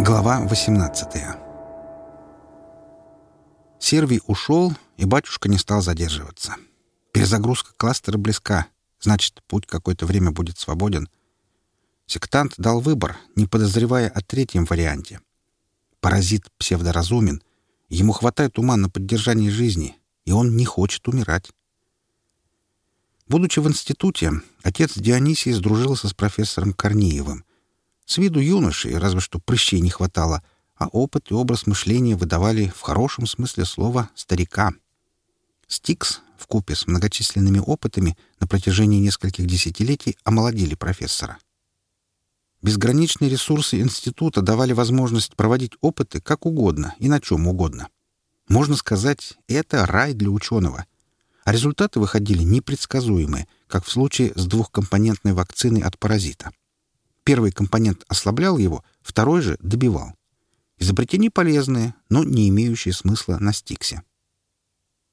Глава 18 Сервий ушел, и батюшка не стал задерживаться. Перезагрузка кластера близка, значит, путь какое-то время будет свободен. Сектант дал выбор, не подозревая о третьем варианте. Паразит псевдоразумен, ему хватает ума на поддержание жизни, и он не хочет умирать. Будучи в институте, отец Дионисий сдружился с профессором Корнеевым. С виду юноши, разве что прыщей не хватало, а опыт и образ мышления выдавали в хорошем смысле слова «старика». Стикс, в купе с многочисленными опытами, на протяжении нескольких десятилетий омолодили профессора. Безграничные ресурсы института давали возможность проводить опыты как угодно и на чем угодно. Можно сказать, это рай для ученого. А результаты выходили непредсказуемые, как в случае с двухкомпонентной вакциной от паразита. Первый компонент ослаблял его, второй же добивал. Изобретения полезные, но не имеющие смысла на стиксе.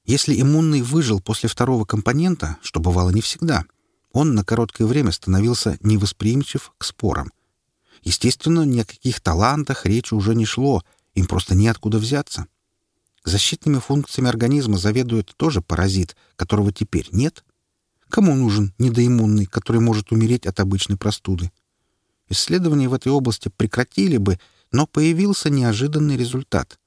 Если иммунный выжил после второго компонента, что бывало не всегда, он на короткое время становился невосприимчив к спорам. Естественно, ни о каких талантах речи уже не шло, им просто неоткуда взяться. Защитными функциями организма заведует тоже паразит, которого теперь нет. Кому нужен недоиммунный, который может умереть от обычной простуды? Исследования в этой области прекратили бы, но появился неожиданный результат.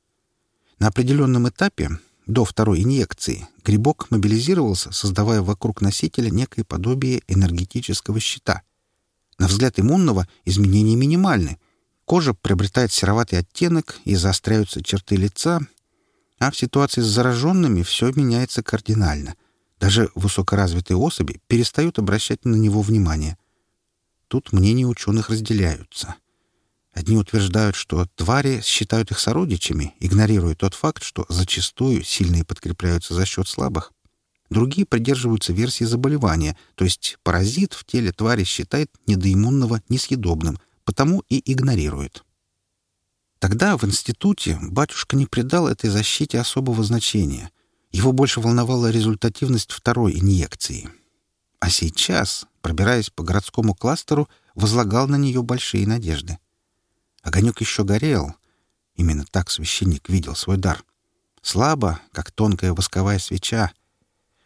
На определенном этапе, до второй инъекции, грибок мобилизировался, создавая вокруг носителя некое подобие энергетического щита. На взгляд иммунного изменения минимальны. Кожа приобретает сероватый оттенок и заостряются черты лица, а в ситуации с зараженными все меняется кардинально. Даже высокоразвитые особи перестают обращать на него внимание — Тут мнения ученых разделяются. Одни утверждают, что твари считают их сородичами, игнорируя тот факт, что зачастую сильные подкрепляются за счет слабых. Другие придерживаются версии заболевания, то есть паразит в теле твари считает недоиммунного несъедобным, потому и игнорирует. Тогда в институте батюшка не придал этой защите особого значения. Его больше волновала результативность второй инъекции. А сейчас, пробираясь по городскому кластеру, возлагал на нее большие надежды. Огонек еще горел. Именно так священник видел свой дар. Слабо, как тонкая восковая свеча.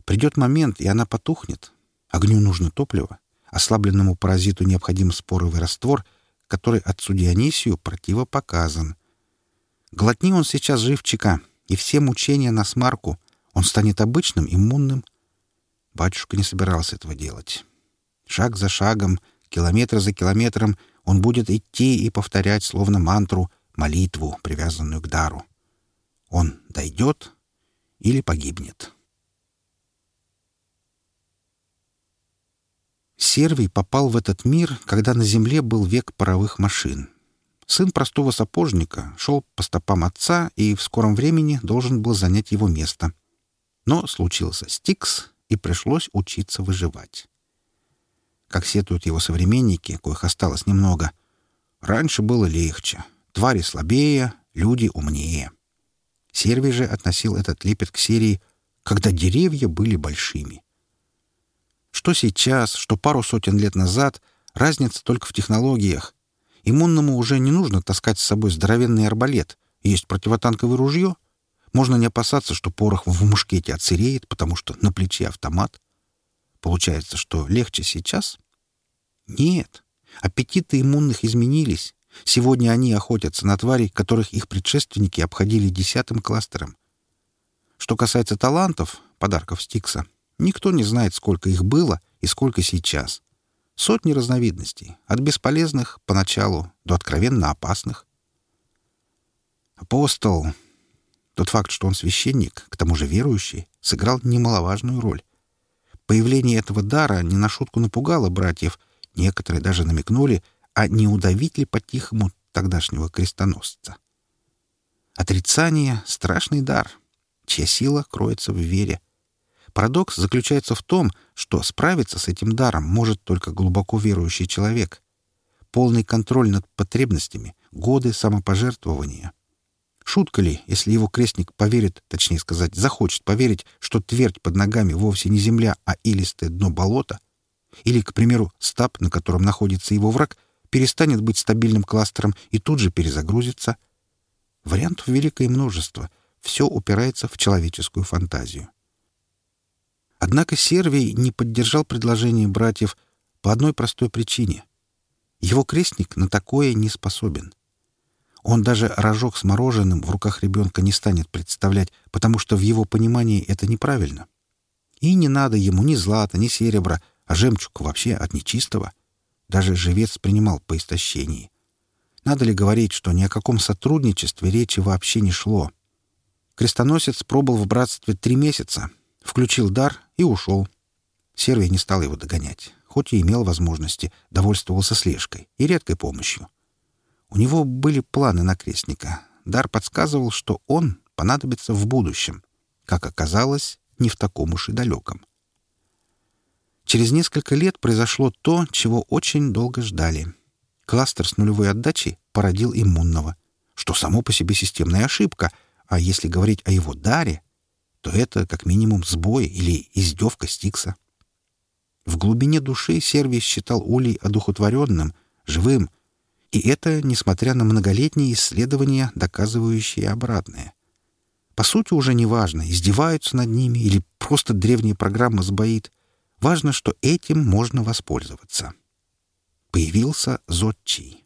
Придет момент, и она потухнет. Огню нужно топливо. Ослабленному паразиту необходим споровый раствор, который отцу Дионисию противопоказан. Глотни он сейчас живчика, и все мучения на смарку. Он станет обычным, иммунным. Батюшка не собирался этого делать. Шаг за шагом, километр за километром он будет идти и повторять, словно мантру, молитву, привязанную к дару. Он дойдет или погибнет. Сервий попал в этот мир, когда на земле был век паровых машин. Сын простого сапожника шел по стопам отца и в скором времени должен был занять его место. Но случился Стикс, и пришлось учиться выживать как сетуют его современники, коих осталось немного. Раньше было легче. Твари слабее, люди умнее. Сервий же относил этот лепет к серии «Когда деревья были большими». Что сейчас, что пару сотен лет назад, разница только в технологиях. Иммунному уже не нужно таскать с собой здоровенный арбалет. Есть противотанковое ружье. Можно не опасаться, что порох в мушкете отсыреет, потому что на плече автомат. Получается, что легче сейчас, нет. Аппетиты иммунных изменились. Сегодня они охотятся на тварей, которых их предшественники обходили десятым кластером. Что касается талантов, подарков Стикса, никто не знает, сколько их было и сколько сейчас. Сотни разновидностей, от бесполезных поначалу до откровенно опасных. Апостол, тот факт, что он священник, к тому же верующий, сыграл немаловажную роль. Появление этого дара не на шутку напугало братьев — Некоторые даже намекнули, а не удавить ли по-тихому тогдашнего крестоносца. Отрицание — страшный дар, чья сила кроется в вере. Парадокс заключается в том, что справиться с этим даром может только глубоко верующий человек. Полный контроль над потребностями, годы самопожертвования. Шутка ли, если его крестник поверит, точнее сказать, захочет поверить, что твердь под ногами вовсе не земля, а илистое дно болота — или, к примеру, стаб, на котором находится его враг, перестанет быть стабильным кластером и тут же перезагрузится. Вариантов великое множество. Все упирается в человеческую фантазию. Однако Сервий не поддержал предложение братьев по одной простой причине. Его крестник на такое не способен. Он даже рожок с мороженым в руках ребенка не станет представлять, потому что в его понимании это неправильно. И не надо ему ни злата, ни серебра, а жемчуг вообще от нечистого. Даже живец принимал по истощении. Надо ли говорить, что ни о каком сотрудничестве речи вообще не шло? Крестоносец пробыл в братстве три месяца, включил дар и ушел. Сервий не стал его догонять, хоть и имел возможности, довольствовался слежкой и редкой помощью. У него были планы на крестника. Дар подсказывал, что он понадобится в будущем. Как оказалось, не в таком уж и далеком. Через несколько лет произошло то, чего очень долго ждали. Кластер с нулевой отдачей породил иммунного, что само по себе системная ошибка, а если говорить о его даре, то это как минимум сбой или издевка Стикса. В глубине души Сервий считал Улей одухотворенным, живым, и это несмотря на многолетние исследования, доказывающие обратное. По сути, уже не важно, издеваются над ними или просто древняя программа сбоит. Важно, что этим можно воспользоваться. Появился Зодчий.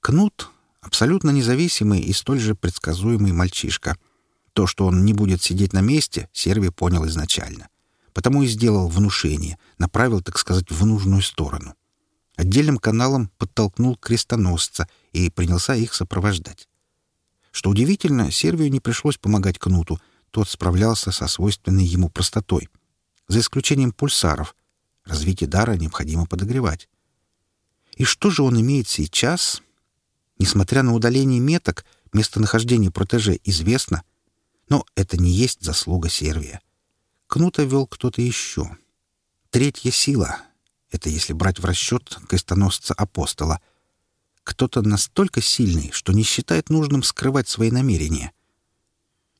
Кнут — абсолютно независимый и столь же предсказуемый мальчишка — то, что он не будет сидеть на месте, Серви понял изначально. Потому и сделал внушение, направил, так сказать, в нужную сторону. Отдельным каналом подтолкнул крестоносца и принялся их сопровождать. Что удивительно, Сервию не пришлось помогать Кнуту, тот справлялся со свойственной ему простотой. За исключением пульсаров. Развитие дара необходимо подогревать. И что же он имеет сейчас? Несмотря на удаление меток, местонахождение протеже известно — но это не есть заслуга Сервия. Кнута вел кто-то еще. Третья сила — это если брать в расчет крестоносца-апостола. Кто-то настолько сильный, что не считает нужным скрывать свои намерения.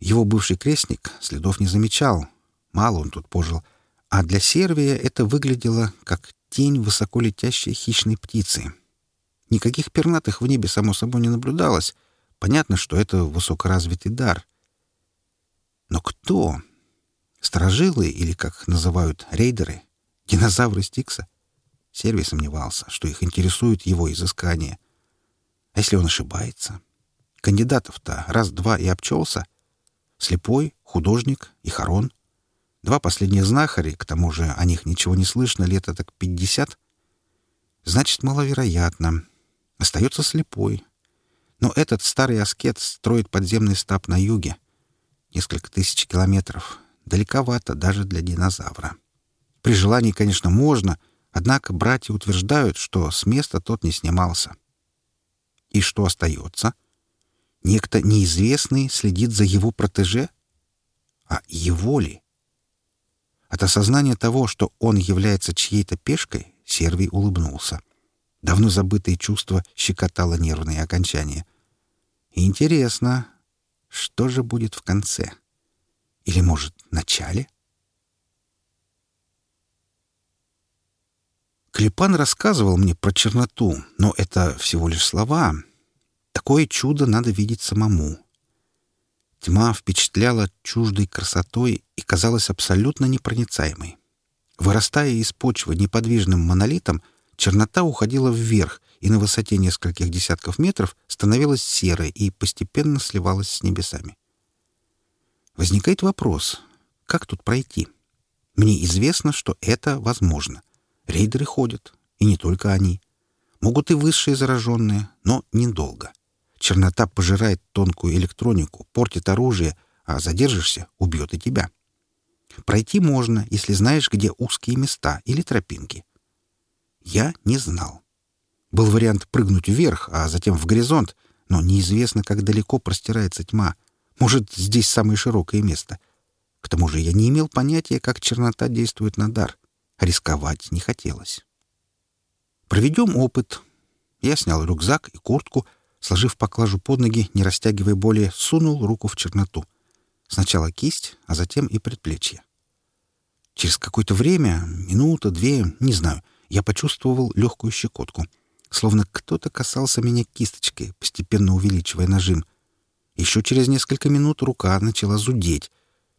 Его бывший крестник следов не замечал. Мало он тут пожил. А для Сервия это выглядело как тень высоко летящей хищной птицы. Никаких пернатых в небе, само собой, не наблюдалось. Понятно, что это высокоразвитый дар — но кто? Сторожилы или, как называют, рейдеры? Динозавры Стикса? Сервий сомневался, что их интересует его изыскание. А если он ошибается? Кандидатов-то раз-два и обчелся. Слепой, художник и Харон. Два последних знахари, к тому же о них ничего не слышно лет так пятьдесят. Значит, маловероятно. Остается слепой. Но этот старый аскет строит подземный стаб на юге. Несколько тысяч километров. Далековато даже для динозавра. При желании, конечно, можно, однако братья утверждают, что с места тот не снимался. И что остается? Некто неизвестный следит за его протеже? А его ли? От осознания того, что он является чьей-то пешкой, Сервий улыбнулся. Давно забытое чувство щекотало нервные окончания. Интересно, что же будет в конце? Или, может, начале? Клепан рассказывал мне про черноту, но это всего лишь слова. Такое чудо надо видеть самому. Тьма впечатляла чуждой красотой и казалась абсолютно непроницаемой. Вырастая из почвы неподвижным монолитом, чернота уходила вверх, и на высоте нескольких десятков метров становилась серой и постепенно сливалась с небесами. Возникает вопрос, как тут пройти? Мне известно, что это возможно. Рейдеры ходят, и не только они. Могут и высшие зараженные, но недолго. Чернота пожирает тонкую электронику, портит оружие, а задержишься — убьет и тебя. Пройти можно, если знаешь, где узкие места или тропинки. Я не знал. Был вариант прыгнуть вверх, а затем в горизонт, но неизвестно, как далеко простирается тьма. Может, здесь самое широкое место. К тому же я не имел понятия, как чернота действует на дар. Рисковать не хотелось. Проведем опыт. Я снял рюкзак и куртку, сложив поклажу под ноги, не растягивая более, сунул руку в черноту. Сначала кисть, а затем и предплечье. Через какое-то время, минута, две, не знаю, я почувствовал легкую щекотку — словно кто-то касался меня кисточкой, постепенно увеличивая нажим. Еще через несколько минут рука начала зудеть.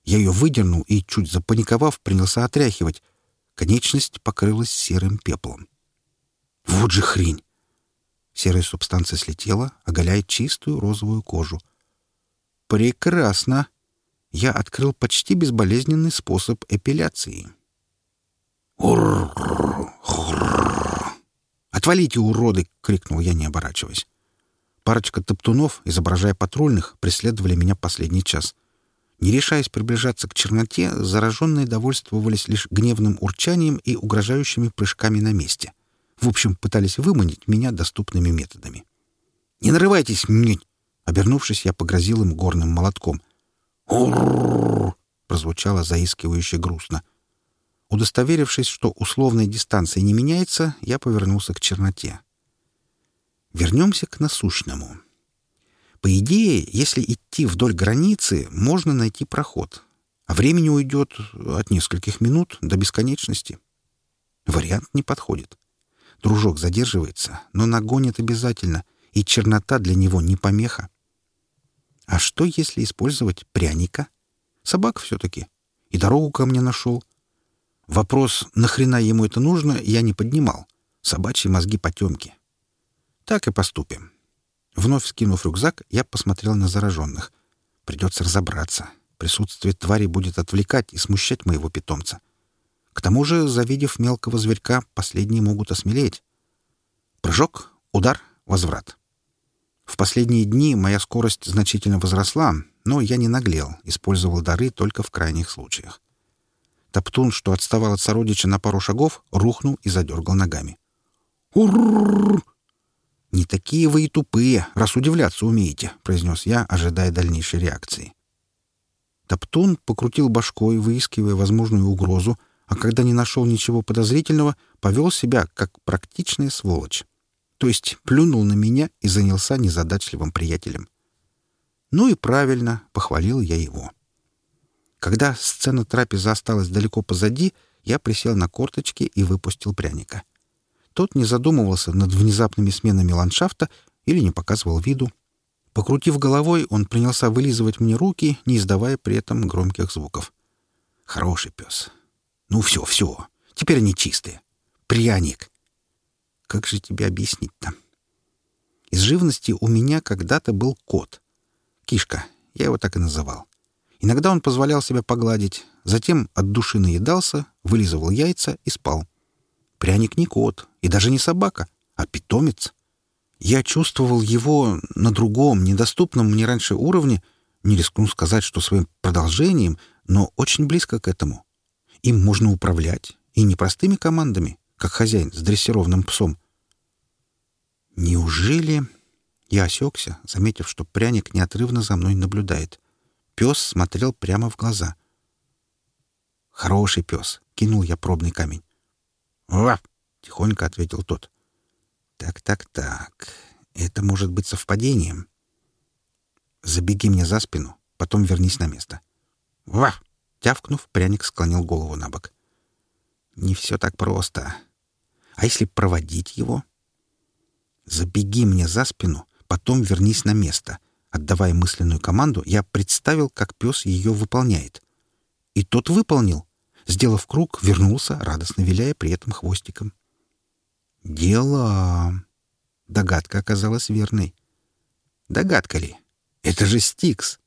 Я ее выдернул и, чуть запаниковав, принялся отряхивать. Конечность покрылась серым пеплом. Вот же хрень! Серая субстанция слетела, оголяя чистую розовую кожу. Прекрасно! Я открыл почти безболезненный способ эпиляции. «Отвалите, уроды!» — крикнул я, не оборачиваясь. Парочка топтунов, изображая патрульных, преследовали меня последний час. Не решаясь приближаться к черноте, зараженные довольствовались лишь гневным урчанием и угрожающими прыжками на месте. В общем, пытались выманить меня доступными методами. «Не нарывайтесь, мне!» Обернувшись, я погрозил им горным молотком. «Урррррр!» — прозвучало заискивающе грустно. Удостоверившись, что условная дистанция не меняется, я повернулся к черноте. Вернемся к насущному. По идее, если идти вдоль границы, можно найти проход, а времени уйдет от нескольких минут до бесконечности. Вариант не подходит. Дружок задерживается, но нагонит обязательно, и чернота для него не помеха. А что, если использовать пряника? Собак все-таки. И дорогу ко мне нашел. Вопрос, нахрена ему это нужно, я не поднимал. Собачьи мозги потемки. Так и поступим. Вновь скинув рюкзак, я посмотрел на зараженных. Придется разобраться. Присутствие твари будет отвлекать и смущать моего питомца. К тому же, завидев мелкого зверька, последние могут осмелеть. Прыжок, удар, возврат. В последние дни моя скорость значительно возросла, но я не наглел, использовал дары только в крайних случаях. Топтун, что отставал от сородича на пару шагов, рухнул и задергал ногами. «Урррррр!» «Не такие вы и тупые, раз удивляться умеете», — произнес я, ожидая дальнейшей реакции. Топтун покрутил башкой, выискивая возможную угрозу, а когда не нашел ничего подозрительного, повел себя как практичная сволочь. То есть плюнул на меня и занялся незадачливым приятелем. Ну и правильно, похвалил я его. Когда сцена трапезы осталась далеко позади, я присел на корточки и выпустил пряника. Тот не задумывался над внезапными сменами ландшафта или не показывал виду. Покрутив головой, он принялся вылизывать мне руки, не издавая при этом громких звуков. Хороший пес. Ну все, все. Теперь они чистые. Пряник. Как же тебе объяснить-то? Из живности у меня когда-то был кот. Кишка. Я его так и называл. Иногда он позволял себя погладить, затем от души наедался, вылизывал яйца и спал. Пряник не кот и даже не собака, а питомец. Я чувствовал его на другом, недоступном мне раньше уровне, не рискну сказать, что своим продолжением, но очень близко к этому. Им можно управлять, и не простыми командами, как хозяин с дрессированным псом. Неужели... Я осекся, заметив, что пряник неотрывно за мной наблюдает. Пес смотрел прямо в глаза. «Хороший пес», — кинул я пробный камень. «Ва!» — тихонько ответил тот. «Так-так-так, это может быть совпадением. Забеги мне за спину, потом вернись на место». «Ва!» — тявкнув, пряник склонил голову на бок. «Не все так просто. А если проводить его?» «Забеги мне за спину, потом вернись на место», Отдавая мысленную команду, я представил, как пес ее выполняет. И тот выполнил. Сделав круг, вернулся, радостно виляя при этом хвостиком. «Дела!» Догадка оказалась верной. Догадка ли? Это же Стикс!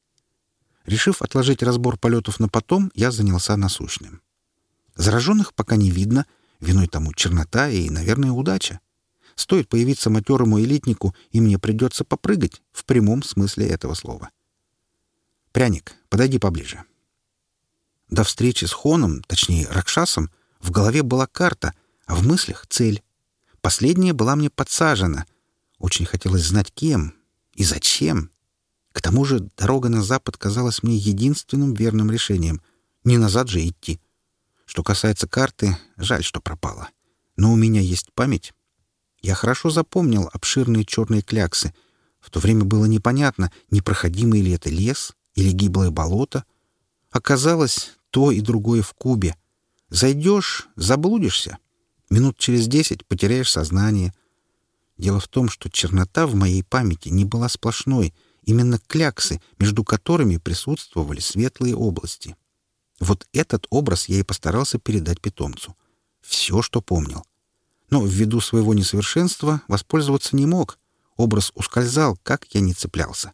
Решив отложить разбор полетов на потом, я занялся насущным. Зараженных пока не видно, виной тому чернота и, наверное, удача. Стоит появиться матерому элитнику, и мне придется попрыгать в прямом смысле этого слова. «Пряник, подойди поближе». До встречи с Хоном, точнее, Ракшасом, в голове была карта, а в мыслях — цель. Последняя была мне подсажена. Очень хотелось знать, кем и зачем. К тому же дорога на запад казалась мне единственным верным решением. Не назад же идти. Что касается карты, жаль, что пропала. Но у меня есть память, я хорошо запомнил обширные черные кляксы. В то время было непонятно, непроходимый ли это лес или гиблое болото. Оказалось, то и другое в кубе. Зайдешь — заблудишься. Минут через десять потеряешь сознание. Дело в том, что чернота в моей памяти не была сплошной, именно кляксы, между которыми присутствовали светлые области. Вот этот образ я и постарался передать питомцу. Все, что помнил. Но ввиду своего несовершенства воспользоваться не мог. Образ ускользал, как я не цеплялся.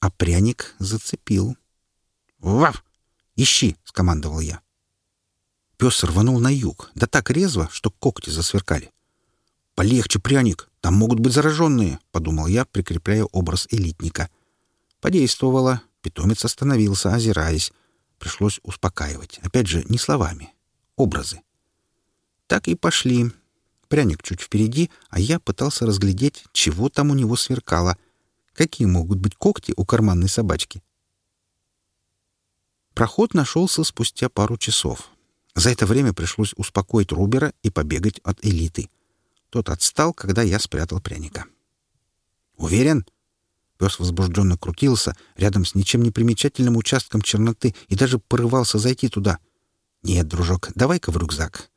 А пряник зацепил. «Вав! Ищи!» — скомандовал я. Пес рванул на юг, да так резво, что когти засверкали. «Полегче, пряник, там могут быть зараженные», — подумал я, прикрепляя образ элитника. Подействовало. Питомец остановился, озираясь. Пришлось успокаивать. Опять же, не словами. Образы. Так и пошли. Пряник чуть впереди, а я пытался разглядеть, чего там у него сверкало. Какие могут быть когти у карманной собачки? Проход нашелся спустя пару часов. За это время пришлось успокоить Рубера и побегать от элиты. Тот отстал, когда я спрятал пряника. «Уверен?» Пес возбужденно крутился рядом с ничем не примечательным участком черноты и даже порывался зайти туда. «Нет, дружок, давай-ка в рюкзак».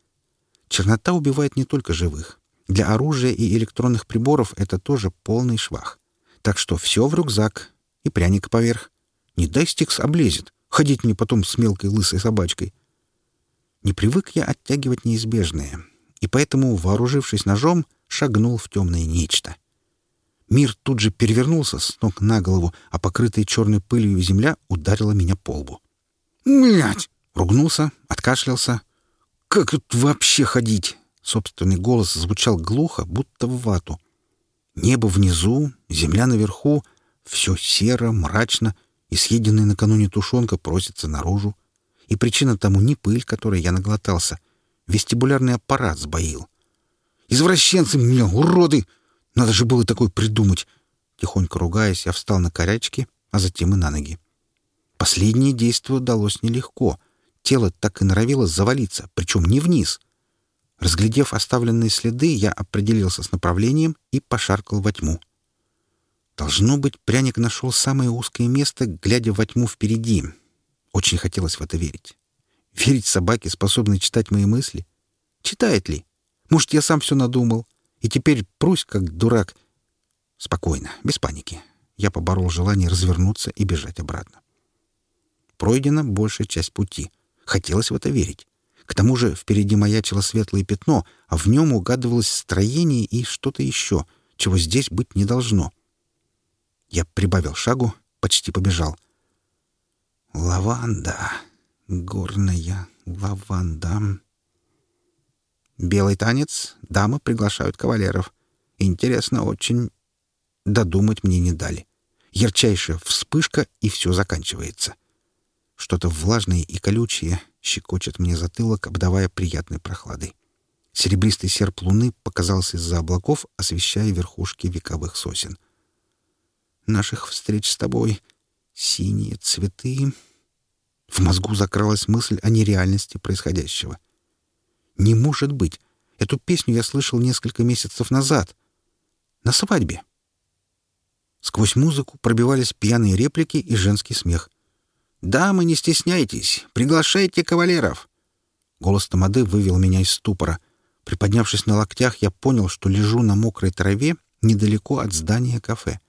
Чернота убивает не только живых. Для оружия и электронных приборов это тоже полный швах. Так что все в рюкзак и пряник поверх. Не дай стикс облезет. Ходить мне потом с мелкой лысой собачкой. Не привык я оттягивать неизбежное, и поэтому, вооружившись ножом, шагнул в темное нечто. Мир тут же перевернулся с ног на голову, а покрытая черной пылью земля ударила меня по лбу. «Блядь!» — ругнулся, откашлялся. «Как тут вообще ходить?» Собственный голос звучал глухо, будто в вату. Небо внизу, земля наверху, все серо, мрачно, и съеденная накануне тушенка просится наружу. И причина тому не пыль, которой я наглотался. Вестибулярный аппарат сбоил. «Извращенцы меня, уроды! Надо же было такое придумать!» Тихонько ругаясь, я встал на корячки, а затем и на ноги. Последнее действие удалось нелегко. Тело так и норовило завалиться, причем не вниз. Разглядев оставленные следы, я определился с направлением и пошаркал во тьму. Должно быть, пряник нашел самое узкое место, глядя во тьму впереди, очень хотелось в это верить. Верить собаке, способной читать мои мысли? Читает ли? Может, я сам все надумал? И теперь прусь, как дурак. Спокойно, без паники. Я поборол желание развернуться и бежать обратно. Пройдена большая часть пути. Хотелось в это верить. К тому же впереди маячило светлое пятно, а в нем угадывалось строение и что-то еще, чего здесь быть не должно. Я прибавил шагу, почти побежал — Лаванда. Горная лаванда. Белый танец. Дамы приглашают кавалеров. Интересно очень. Додумать мне не дали. Ярчайшая вспышка, и все заканчивается. Что-то влажное и колючее щекочет мне затылок, обдавая приятной прохладой. Серебристый серп луны показался из-за облаков, освещая верхушки вековых сосен. Наших встреч с тобой — Синие цветы. В мозгу закралась мысль о нереальности происходящего. Не может быть. Эту песню я слышал несколько месяцев назад. На свадьбе. Сквозь музыку пробивались пьяные реплики и женский смех. «Дамы, не стесняйтесь! Приглашайте кавалеров!» Голос Тамады вывел меня из ступора. Приподнявшись на локтях, я понял, что лежу на мокрой траве недалеко от здания кафе.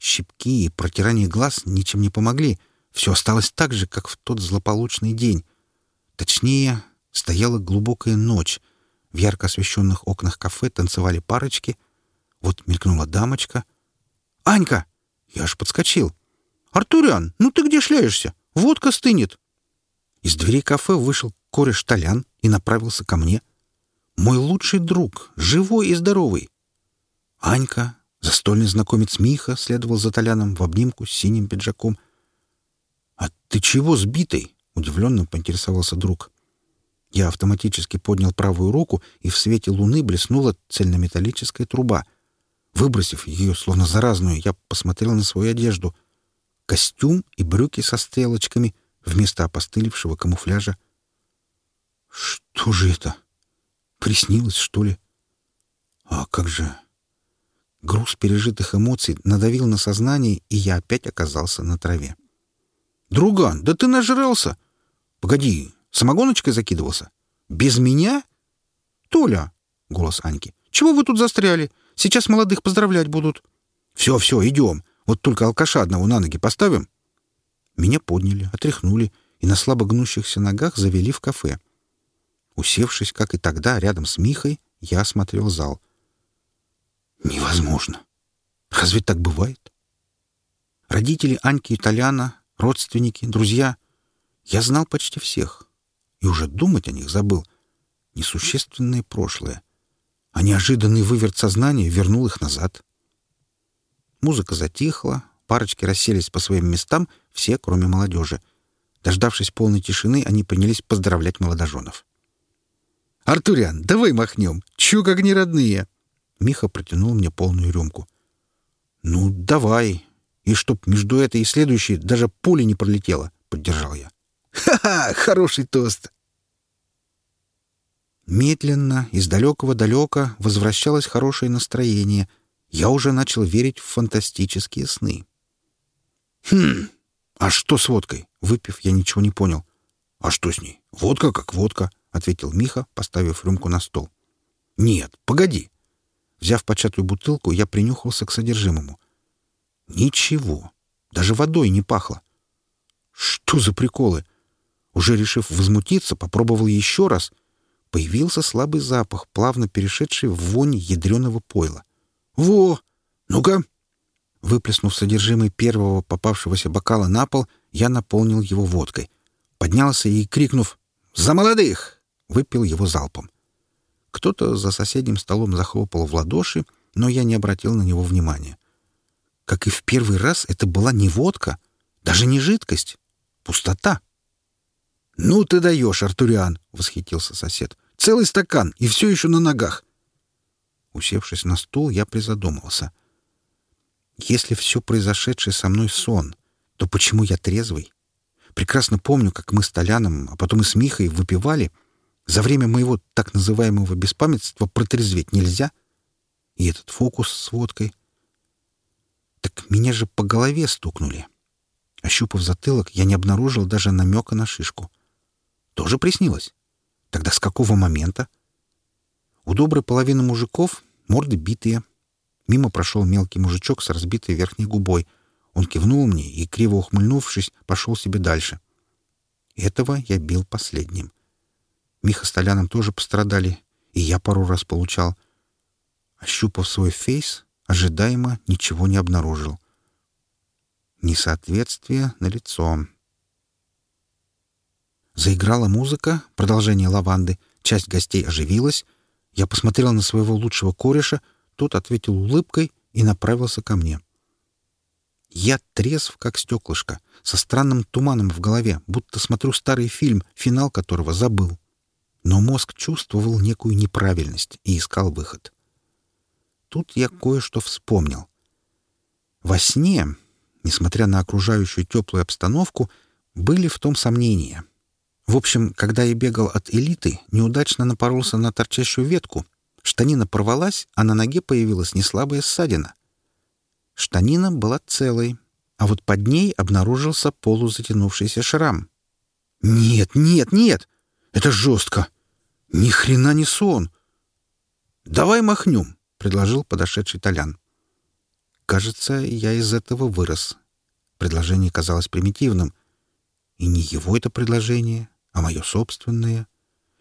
Щипки и протирание глаз ничем не помогли. Все осталось так же, как в тот злополучный день. Точнее, стояла глубокая ночь. В ярко освещенных окнах кафе танцевали парочки. Вот мелькнула дамочка. «Анька!» Я аж подскочил. «Артурян, ну ты где шляешься? Водка стынет!» Из двери кафе вышел кореш Толян и направился ко мне. Мой лучший друг, живой и здоровый. Анька, Застольный знакомец Миха следовал за Толяном в обнимку с синим пиджаком. «А ты чего сбитый?» — удивленно поинтересовался друг. Я автоматически поднял правую руку, и в свете луны блеснула цельнометаллическая труба. Выбросив ее, словно заразную, я посмотрел на свою одежду. Костюм и брюки со стрелочками вместо опостылевшего камуфляжа. Что же это? Приснилось, что ли? А как же Груз пережитых эмоций надавил на сознание, и я опять оказался на траве. «Друган, да ты нажрался! Погоди, самогоночкой закидывался? Без меня?» «Толя!» — голос Аньки. «Чего вы тут застряли? Сейчас молодых поздравлять будут». «Все, все, идем. Вот только алкаша одного на ноги поставим». Меня подняли, отряхнули и на слабо гнущихся ногах завели в кафе. Усевшись, как и тогда, рядом с Михой, я осмотрел зал. Невозможно. Разве так бывает? Родители Аньки и Толяна, родственники, друзья. Я знал почти всех. И уже думать о них забыл. Несущественное прошлое. А неожиданный выверт сознания вернул их назад. Музыка затихла, парочки расселись по своим местам, все, кроме молодежи. Дождавшись полной тишины, они принялись поздравлять молодоженов. «Артурян, давай махнем! Чё как не родные!» Миха протянул мне полную рюмку. «Ну, давай. И чтоб между этой и следующей даже пули не пролетело», — поддержал я. «Ха-ха! Хороший тост!» Медленно, из далекого-далека возвращалось хорошее настроение. Я уже начал верить в фантастические сны. «Хм, а что с водкой?» Выпив, я ничего не понял. «А что с ней? Водка как водка», — ответил Миха, поставив рюмку на стол. «Нет, погоди». Взяв початую бутылку, я принюхался к содержимому. Ничего. Даже водой не пахло. Что за приколы? Уже решив возмутиться, попробовал еще раз. Появился слабый запах, плавно перешедший в вонь ядреного пойла. «Во! Ну-ка!» Выплеснув содержимое первого попавшегося бокала на пол, я наполнил его водкой. Поднялся и, крикнув «За молодых!» выпил его залпом. Кто-то за соседним столом захлопал в ладоши, но я не обратил на него внимания. Как и в первый раз, это была не водка, даже не жидкость, пустота. «Ну ты даешь, Артуриан!» — восхитился сосед. «Целый стакан, и все еще на ногах!» Усевшись на стул, я призадумался. Если все произошедшее со мной сон, то почему я трезвый? Прекрасно помню, как мы с Толяном, а потом и с Михой выпивали. За время моего так называемого беспамятства протрезветь нельзя. И этот фокус с водкой. Так меня же по голове стукнули. Ощупав затылок, я не обнаружил даже намека на шишку. Тоже приснилось? Тогда с какого момента? У доброй половины мужиков морды битые. Мимо прошел мелкий мужичок с разбитой верхней губой. Он кивнул мне и, криво ухмыльнувшись, пошел себе дальше. Этого я бил последним. Миха с Толяном тоже пострадали, и я пару раз получал. Ощупав свой фейс, ожидаемо ничего не обнаружил. Несоответствие на лицо. Заиграла музыка, продолжение лаванды, часть гостей оживилась. Я посмотрел на своего лучшего кореша, тот ответил улыбкой и направился ко мне. Я трезв, как стеклышко, со странным туманом в голове, будто смотрю старый фильм, финал которого забыл. Но мозг чувствовал некую неправильность и искал выход. Тут я кое-что вспомнил. Во сне, несмотря на окружающую теплую обстановку, были в том сомнения. В общем, когда я бегал от элиты, неудачно напоролся на торчащую ветку. Штанина порвалась, а на ноге появилась неслабая ссадина. Штанина была целой, а вот под ней обнаружился полузатянувшийся шрам. «Нет, нет, нет! Это жестко! Ни хрена не сон! Давай махнем!» предложил подошедший Толян. Кажется, я из этого вырос. Предложение казалось примитивным. И не его это предложение, а мое собственное.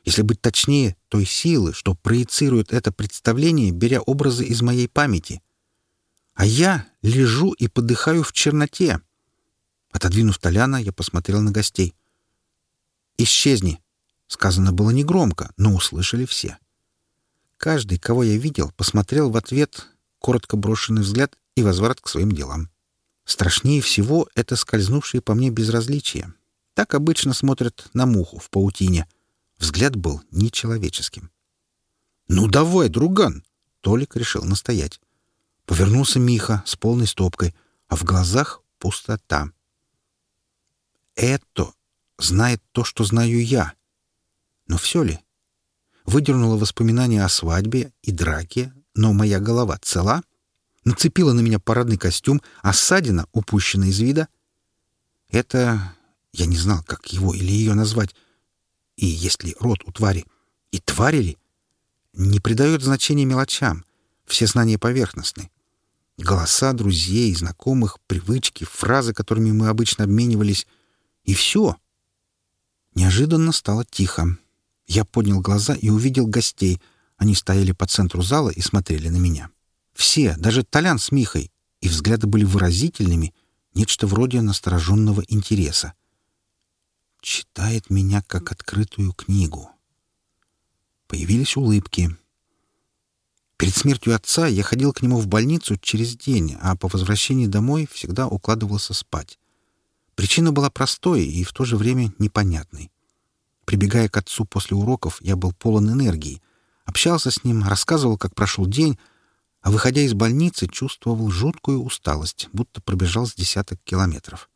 Если быть точнее, той силы, что проецирует это представление, беря образы из моей памяти. А я лежу и подыхаю в черноте. Отодвинув Толяна, я посмотрел на гостей. «Исчезни!» Сказано было негромко, но услышали все. Каждый, кого я видел, посмотрел в ответ коротко брошенный взгляд и возврат к своим делам. Страшнее всего это скользнувшее по мне безразличие. Так обычно смотрят на муху в паутине. Взгляд был нечеловеческим. «Ну давай, друган!» — Толик решил настоять. Повернулся Миха с полной стопкой, а в глазах пустота. «Это знает то, что знаю я. Но все ли?» выдернула воспоминания о свадьбе и драке, но моя голова цела, нацепила на меня парадный костюм, а ссадина упущена из вида. Это... я не знал, как его или ее назвать. И есть ли род у твари? И твари ли? Не придает значения мелочам. Все знания поверхностны. Голоса друзей, знакомых, привычки, фразы, которыми мы обычно обменивались. И все. Неожиданно стало тихо. Я поднял глаза и увидел гостей. Они стояли по центру зала и смотрели на меня. Все, даже Толян с Михой. И взгляды были выразительными, нечто вроде настороженного интереса. Читает меня как открытую книгу. Появились улыбки. Перед смертью отца я ходил к нему в больницу через день, а по возвращении домой всегда укладывался спать. Причина была простой и в то же время непонятной. Прибегая к отцу после уроков, я был полон энергии. Общался с ним, рассказывал, как прошел день, а, выходя из больницы, чувствовал жуткую усталость, будто пробежал с десяток километров.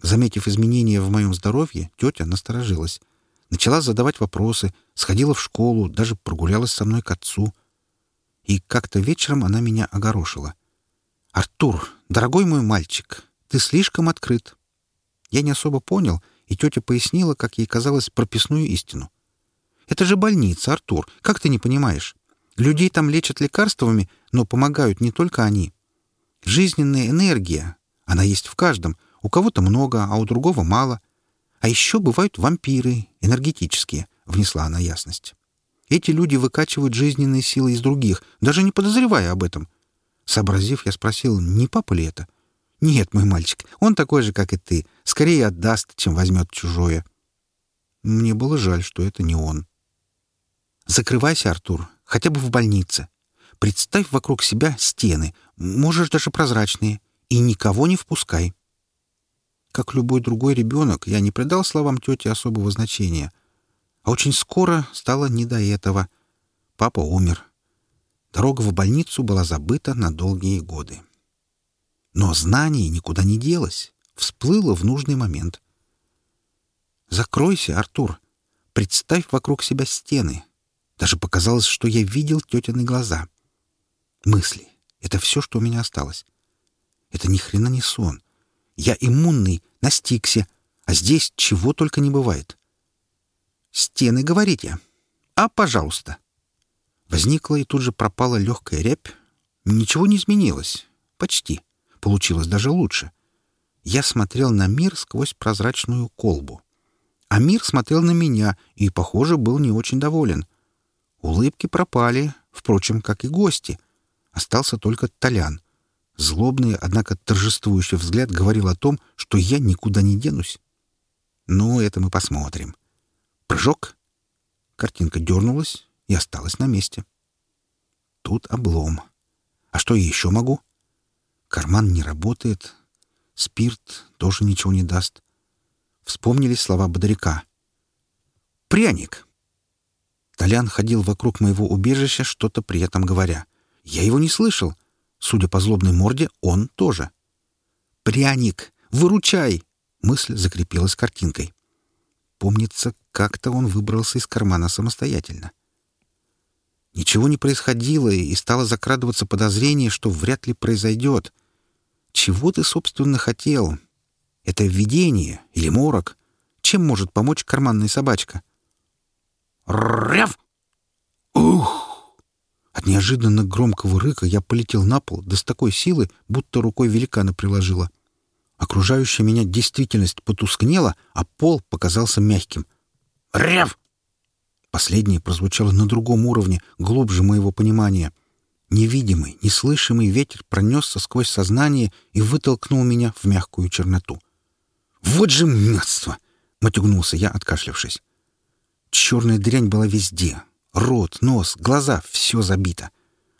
Заметив изменения в моем здоровье, тетя насторожилась. Начала задавать вопросы, сходила в школу, даже прогулялась со мной к отцу — и как-то вечером она меня огорошила. «Артур, дорогой мой мальчик, ты слишком открыт». Я не особо понял, и тетя пояснила, как ей казалось, прописную истину. «Это же больница, Артур, как ты не понимаешь? Людей там лечат лекарствами, но помогают не только они. Жизненная энергия, она есть в каждом, у кого-то много, а у другого мало. А еще бывают вампиры, энергетические», — внесла она ясность. Эти люди выкачивают жизненные силы из других, даже не подозревая об этом. Сообразив, я спросил, не папа ли это? «Нет, мой мальчик, он такой же, как и ты. Скорее отдаст, чем возьмет чужое». Мне было жаль, что это не он. «Закрывайся, Артур, хотя бы в больнице. Представь вокруг себя стены, можешь даже прозрачные, и никого не впускай». Как любой другой ребенок, я не придал словам тети особого значения — а очень скоро стало не до этого. Папа умер. Дорога в больницу была забыта на долгие годы. Но знание никуда не делось. Всплыло в нужный момент. «Закройся, Артур. Представь вокруг себя стены. Даже показалось, что я видел тетины глаза. Мысли — это все, что у меня осталось. Это ни хрена не сон. Я иммунный, на стиксе, а здесь чего только не бывает. «Стены, говорите?» «А, пожалуйста». Возникла и тут же пропала легкая рябь. Ничего не изменилось. Почти. Получилось даже лучше. Я смотрел на мир сквозь прозрачную колбу. А мир смотрел на меня и, похоже, был не очень доволен. Улыбки пропали, впрочем, как и гости. Остался только Толян. Злобный, однако торжествующий взгляд говорил о том, что я никуда не денусь. Ну, это мы посмотрим. Прыжок. Картинка дернулась и осталась на месте. Тут облом. А что я еще могу? Карман не работает. Спирт тоже ничего не даст. Вспомнились слова Бодряка. «Пряник!» Толян ходил вокруг моего убежища, что-то при этом говоря. Я его не слышал. Судя по злобной морде, он тоже. «Пряник! Выручай!» Мысль закрепилась картинкой. Помнится, как-то он выбрался из кармана самостоятельно. Ничего не происходило, и стало закрадываться подозрение, что вряд ли произойдет. Чего ты, собственно, хотел? Это видение или морок? Чем может помочь карманная собачка? Рев! Ух! От неожиданно громкого рыка я полетел на пол, да с такой силы, будто рукой великана приложила — Окружающая меня действительность потускнела, а пол показался мягким. «Рев!» Последнее прозвучало на другом уровне, глубже моего понимания. Невидимый, неслышимый ветер пронесся сквозь сознание и вытолкнул меня в мягкую черноту. «Вот же мертство!» — матюгнулся я, откашлявшись. Черная дрянь была везде. Рот, нос, глаза — все забито.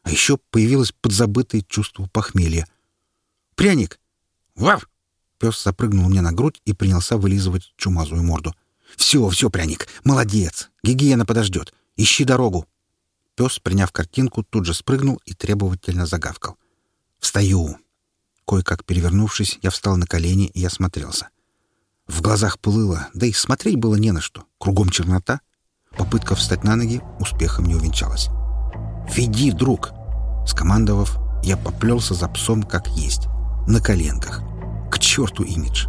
А еще появилось подзабытое чувство похмелья. «Пряник!» «Вав!» Пес запрыгнул мне на грудь и принялся вылизывать чумазую морду. «Все, все, пряник, молодец! Гигиена подождет! Ищи дорогу!» Пес, приняв картинку, тут же спрыгнул и требовательно загавкал. «Встаю!» Кое-как перевернувшись, я встал на колени и осмотрелся. В глазах плыло, да и смотреть было не на что. Кругом чернота. Попытка встать на ноги успехом не увенчалась. «Веди, друг!» Скомандовав, я поплелся за псом как есть, на коленках — к черту имидж!